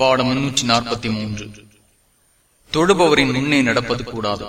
பாடம் முன்னூற்றி நாற்பத்தி மூன்று. தொடுபவரின் முன்னே நடப்பது கூடாது.